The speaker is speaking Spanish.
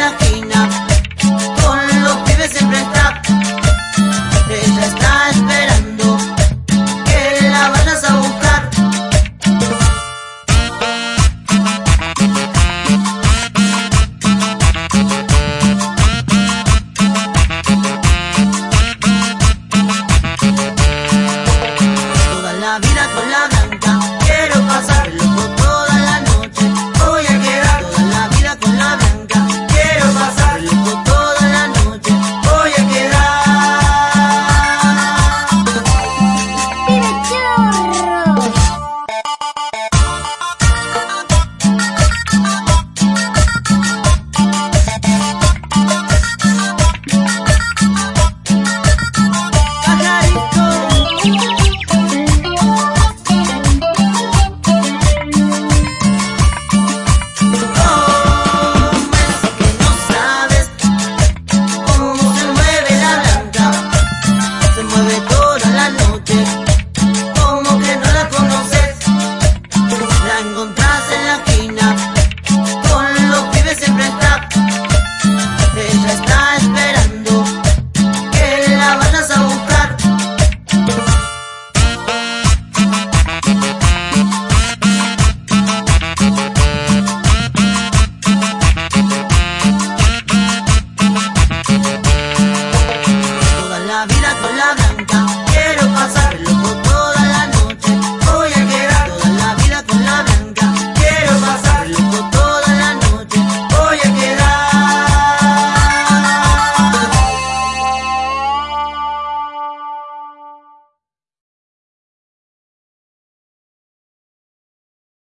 en la esquina, con los pibes siempre está. Ella está esperando que la vayas a buscar. Toda la vida con la la